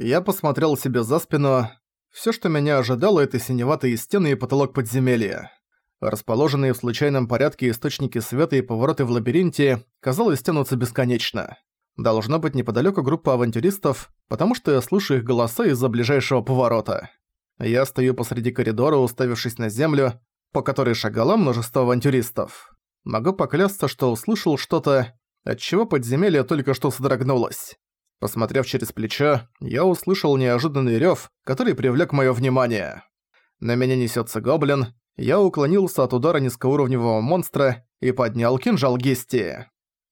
Я посмотрел себе за спину. Всё, что меня ожидало, это синеватые стены и потолок подземелья. Расположенные в случайном порядке источники света и повороты в лабиринте, казалось, тянутся бесконечно. Должно быть неподалёку группа авантюристов, потому что я слышу их голоса из-за ближайшего поворота. Я стою посреди коридора, уставившись на землю, по которой шагало множество авантюристов. Могу поклясться, что услышал что-то, отчего подземелье только что содрогнулось. Посмотрев через плечо, я услышал неожиданный рёв, который привлёк моё внимание. На меня несётся гоблин, я уклонился от удара низкоуровневого монстра и поднял кинжал Гести.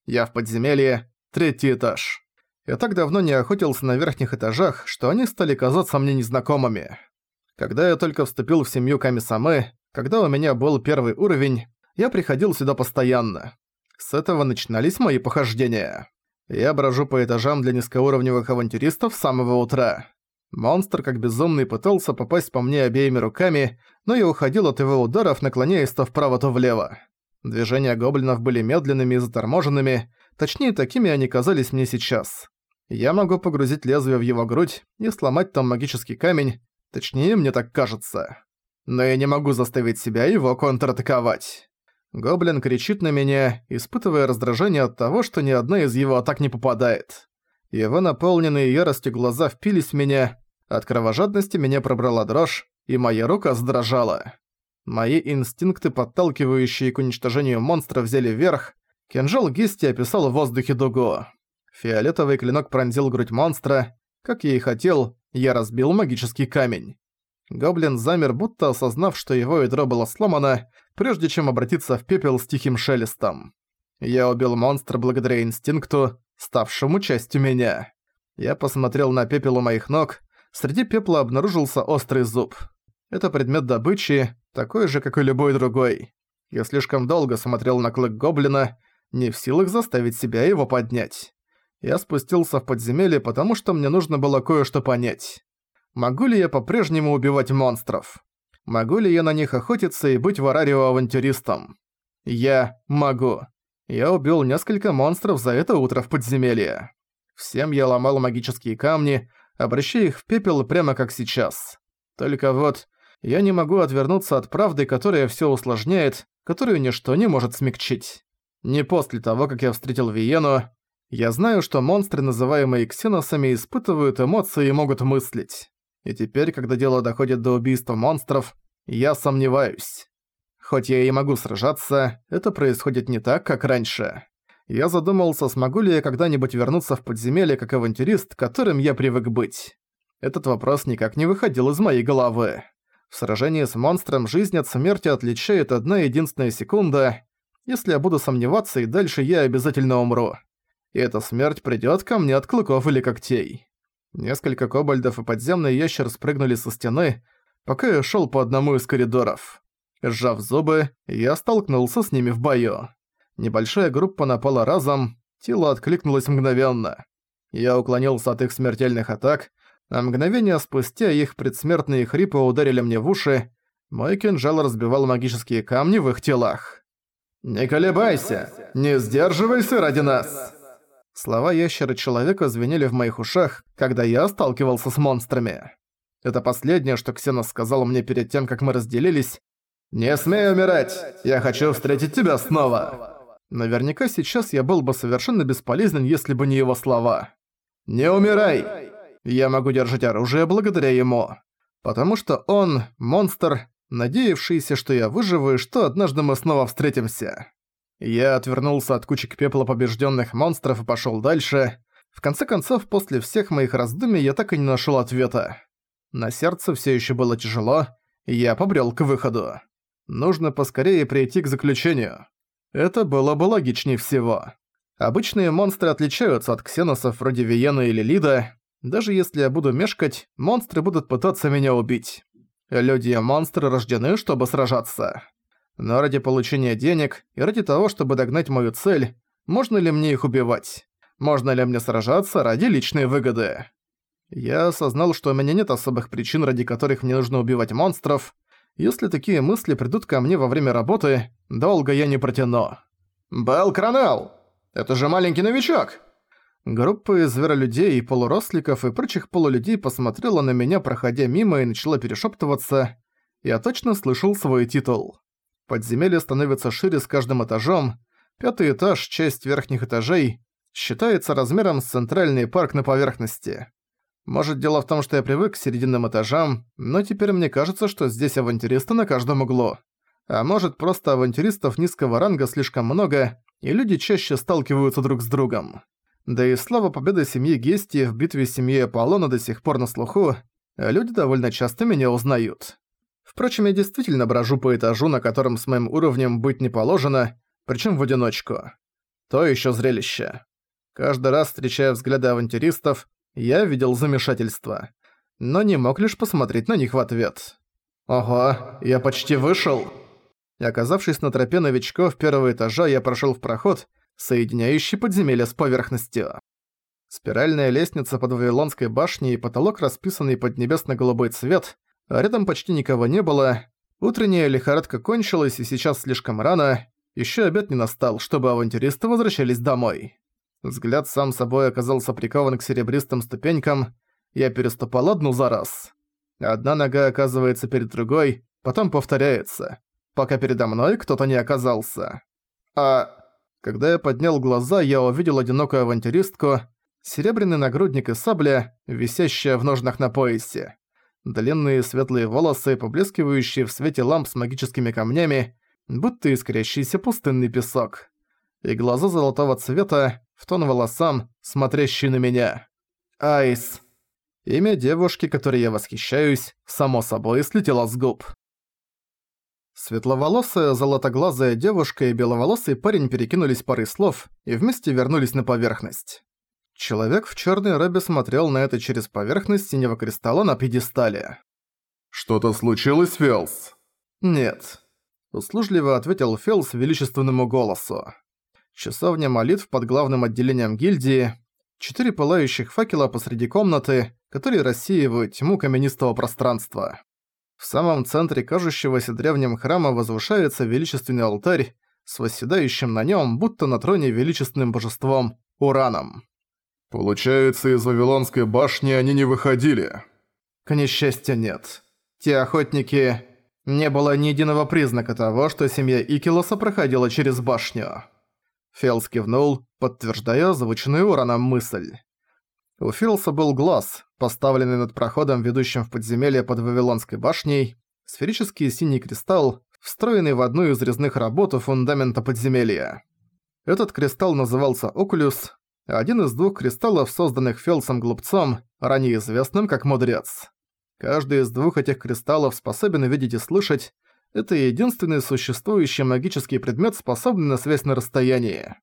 Я в подземелье, третий этаж. Я так давно не охотился на верхних этажах, что они стали казаться мне незнакомыми. Когда я только вступил в семью Камисамы, когда у меня был первый уровень, я приходил сюда постоянно. С этого начинались мои похождения. Я брожу по этажам для низкоуровневых авантюристов с самого утра. Монстр как безумный пытался попасть по мне обеими руками, но я уходил от его ударов, наклоняясь то вправо, то влево. Движения гоблинов были медленными и заторможенными, точнее, такими они казались мне сейчас. Я могу погрузить лезвие в его грудь и сломать там магический камень, точнее, мне так кажется. Но я не могу заставить себя его контратаковать. Гоблин кричит на меня, испытывая раздражение от того, что ни одна из его атак не попадает. Его наполненные яростью глаза впились в меня, от кровожадности меня пробрала дрожь, и моя рука задрожала. Мои инстинкты, подталкивающие к уничтожению монстра, взяли верх, кинжал Гести описал в воздухе дугу. Фиолетовый клинок пронзил грудь монстра, как я и хотел, я разбил магический камень. Гоблин замер, будто осознав, что его ядро было сломано, прежде чем обратиться в пепел с тихим шелестом. Я убил монстра благодаря инстинкту, ставшему частью меня. Я посмотрел на пепел у моих ног, среди пепла обнаружился острый зуб. Это предмет добычи, такой же, как и любой другой. Я слишком долго смотрел на клык гоблина, не в силах заставить себя его поднять. Я спустился в подземелье, потому что мне нужно было кое-что понять. Могу ли я по-прежнему убивать монстров? Могу ли я на них охотиться и быть в Арарио авантюристом? Я могу. Я убил несколько монстров за это утро в подземелье. Всем я ломал магические камни, обращая их в пепел прямо как сейчас. Только вот, я не могу отвернуться от правды, которая всё усложняет, которую ничто не может смягчить. Не после того, как я встретил Виену, я знаю, что монстры, называемые ксеносами, испытывают эмоции и могут мыслить. И теперь, когда дело доходит до убийства монстров, я сомневаюсь. Хоть я и могу сражаться, это происходит не так, как раньше. Я задумался, смогу ли я когда-нибудь вернуться в подземелье как авантюрист, которым я привык быть. Этот вопрос никак не выходил из моей головы. В сражении с монстром жизнь от смерти отличает одна единственная секунда. Если я буду сомневаться, и дальше я обязательно умру. И эта смерть придёт ко мне от клыков или когтей. Несколько кобальдов и подземный ящер спрыгнули со стены, пока я шёл по одному из коридоров. Сжав зубы, я столкнулся с ними в бою. Небольшая группа напала разом, тело откликнулось мгновенно. Я уклонился от их смертельных атак, а мгновение спустя их предсмертные хрипы ударили мне в уши, мой кинжал разбивал магические камни в их телах. «Не колебайся! Не сдерживайся ради нас!» Слова ящера-человека звенели в моих ушах, когда я сталкивался с монстрами. Это последнее, что Ксенос сказал мне перед тем, как мы разделились, «Не смей умирать! Я хочу встретить тебя снова!» Наверняка сейчас я был бы совершенно бесполезен, если бы не его слова. «Не умирай!» Я могу держать оружие благодаря ему. Потому что он – монстр, надеявшийся, что я выживу и что однажды мы снова встретимся. Я отвернулся от кучек пепла побежденных монстров и пошёл дальше. В конце концов, после всех моих раздумий я так и не нашёл ответа. На сердце всё ещё было тяжело, и я побрел к выходу. Нужно поскорее прийти к заключению. Это было бы логичнее всего. Обычные монстры отличаются от ксеносов вроде Виена или Лида. Даже если я буду мешкать, монстры будут пытаться меня убить. Люди и монстры рождены, чтобы сражаться. Но ради получения денег и ради того, чтобы догнать мою цель, можно ли мне их убивать? Можно ли мне сражаться ради личной выгоды? Я осознал, что у меня нет особых причин, ради которых мне нужно убивать монстров, если такие мысли придут ко мне во время работы, долго я не протяну. «Белл Кронелл! Это же маленький новичок!» Группа из зверолюдей, полуросликов и прочих полулюдей посмотрела на меня, проходя мимо, и начала перешептываться. Я точно слышал свой титул. Подземелье становится шире с каждым этажом. Пятый этаж, часть верхних этажей, считается размером с центральный парк на поверхности. Может, дело в том, что я привык к серединным этажам, но теперь мне кажется, что здесь авантюристы на каждом углу. А может, просто авантюристов низкого ранга слишком много, и люди чаще сталкиваются друг с другом. Да и слава победы семьи Гести в битве с семьей Аполлона до сих пор на слуху, люди довольно часто меня узнают. Впрочем, я действительно брожу по этажу, на котором с моим уровнем быть не положено, причем в одиночку. То еще зрелище. Каждый раз, встречая взгляды авантюристов, я видел замешательство. Но не мог лишь посмотреть на них в ответ. «Ого, я почти вышел!» И оказавшись на тропе новичков первого этажа, я прошел в проход, соединяющий подземелье с поверхностью. Спиральная лестница под Вавилонской башней и потолок, расписанный под небесно-голубой цвет, а рядом почти никого не было. Утренняя лихорадка кончилась, и сейчас слишком рано. Еще обед не настал, чтобы авантюристы возвращались домой. Взгляд сам собой оказался прикован к серебристым ступенькам. Я переступал одну за раз. Одна нога оказывается перед другой, потом повторяется пока передо мной кто-то не оказался. А... Когда я поднял глаза, я увидел одинокую авантюристку, серебряный нагрудник и сабля, висящая в ножнах на поясе. Длинные светлые волосы, поблескивающие в свете ламп с магическими камнями, будто искрящийся пустынный песок. И глаза золотого цвета, в тон волосам, смотрящие на меня. Айс. Имя девушки, которой я восхищаюсь, само собой слетело с губ. Светловолосая, золотоглазая девушка и беловолосый парень перекинулись парой слов и вместе вернулись на поверхность. Человек в чёрной робе смотрел на это через поверхность синего кристалла на пьедестале. «Что-то случилось, Фелс?» «Нет», — услужливо ответил Фелс величественному голосу. Часовня молитв под главным отделением гильдии, четыре пылающих факела посреди комнаты, которые рассеивают тьму каменистого пространства. В самом центре кажущегося древним храма возвышается величественный алтарь с восседающим на нем, будто на троне величественным божеством Ураном. «Получается, из Вавилонской башни они не выходили?» «К несчастью, нет. Те охотники... Не было ни единого признака того, что семья Икилоса проходила через башню». Фелс кивнул, подтверждая озвученную Ураном мысль. У Филса был глаз, поставленный над проходом, ведущим в подземелье под Вавилонской башней, сферический синий кристалл, встроенный в одну из резных работ у фундамента подземелья. Этот кристалл назывался Окулюс, один из двух кристаллов, созданных Фелсом-глупцом, ранее известным как Мудрец. Каждый из двух этих кристаллов способен видеть и слышать, это единственный существующий магический предмет, способный на связь на расстоянии.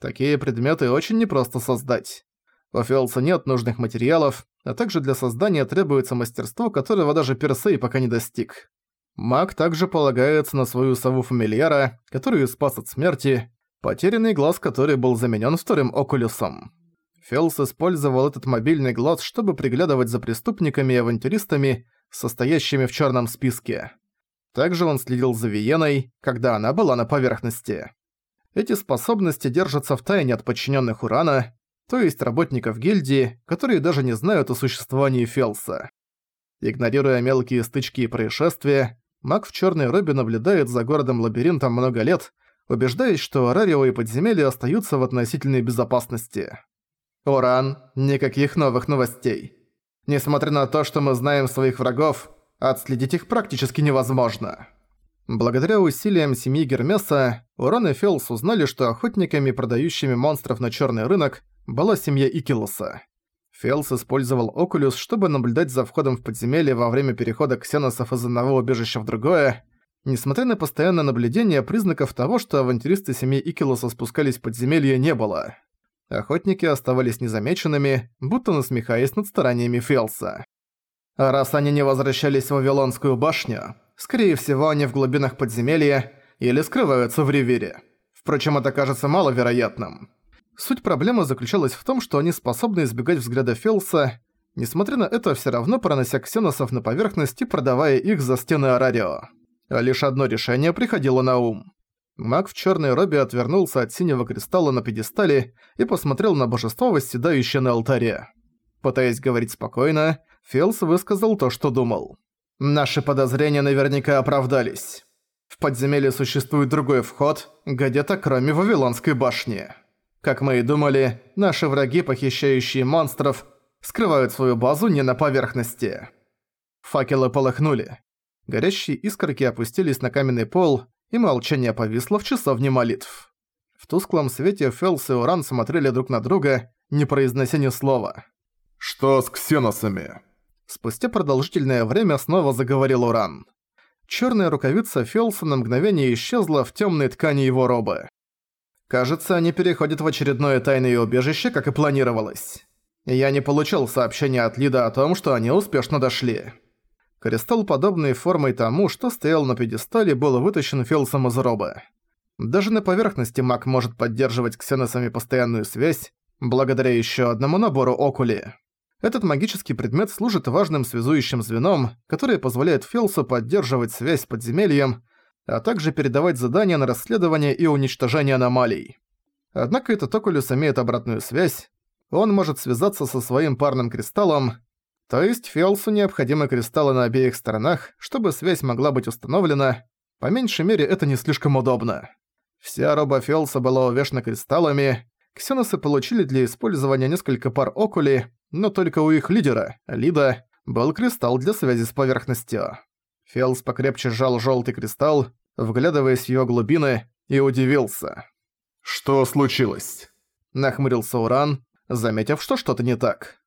Такие предметы очень непросто создать. У Фиолса нет нужных материалов, а также для создания требуется мастерство, которого даже Персей пока не достиг. Маг также полагается на свою сову фамильяра, которую спас от смерти, потерянный глаз который был заменен вторым окулюсом. Фелс использовал этот мобильный глаз, чтобы приглядывать за преступниками и авантюристами, состоящими в черном списке. Также он следил за Виеной, когда она была на поверхности. Эти способности держатся в тайне от подчиненных Урана, то есть работников гильдии, которые даже не знают о существовании Фелса. Игнорируя мелкие стычки и происшествия, маг в черной робе наблюдает за городом-лабиринтом много лет, убеждаясь, что Арарио и подземелья остаются в относительной безопасности. Уран, никаких новых новостей. Несмотря на то, что мы знаем своих врагов, отследить их практически невозможно. Благодаря усилиям семьи Гермеса, Уран и Фелс узнали, что охотниками, продающими монстров на черный рынок, была семья Икилоса. Фелс использовал Окулюс, чтобы наблюдать за входом в подземелье во время перехода ксеносов из одного убежища в другое. Несмотря на постоянное наблюдение, признаков того, что авантюристы семьи Икилоса спускались в подземелье, не было. Охотники оставались незамеченными, будто насмехаясь над стараниями Фелса. А раз они не возвращались в Вавилонскую башню, скорее всего, они в глубинах подземелья или скрываются в Ривере. Впрочем, это кажется маловероятным. Суть проблемы заключалась в том, что они способны избегать взгляда Фелса, несмотря на это все равно пронося ксеносов на поверхность и продавая их за стены Арарио. А лишь одно решение приходило на ум. Маг в черной робе отвернулся от синего кристалла на пьедестале и посмотрел на божество, восседающее на алтаре. Пытаясь говорить спокойно, Фелс высказал то, что думал. «Наши подозрения наверняка оправдались. В подземелье существует другой вход, где-то кроме Вавилонской башни. Как мы и думали, наши враги, похищающие монстров, скрывают свою базу не на поверхности». Факелы полыхнули. Горящие искорки опустились на каменный пол, и молчание повисло в часовне молитв. В тусклом свете Фелс и Уран смотрели друг на друга, не произнося ни слова. «Что с ксеносами?» Спустя продолжительное время снова заговорил Уран. Чёрная рукавица Фелса на мгновение исчезла в тёмной ткани его робы. Кажется, они переходят в очередное тайное убежище, как и планировалось. Я не получил сообщения от Лида о том, что они успешно дошли. Кристалл, подобный формой тому, что стоял на пьедестале, был вытащен Фелсом из робы. Даже на поверхности маг может поддерживать ксеносами постоянную связь, благодаря ещё одному набору окули. Этот магический предмет служит важным связующим звеном, которое позволяет Фелсу поддерживать связь с подземельем, а также передавать задания на расследование и уничтожение аномалий. Однако этот Окулюс имеет обратную связь, он может связаться со своим парным кристаллом, то есть Фелсу необходимы кристаллы на обеих сторонах, чтобы связь могла быть установлена, по меньшей мере это не слишком удобно. Вся роба Фелса была увешана кристаллами, ксеносы получили для использования несколько пар окули, но только у их лидера, Лида, был кристалл для связи с поверхностью. Фелс покрепче сжал желтый кристалл, вглядываясь в его глубины, и удивился. «Что случилось?» Нахмурился Уран, заметив, что что-то не так.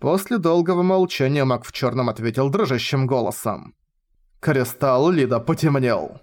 После долгого молчания маг в черном ответил дрожащим голосом. «Кристалл Лида потемнел».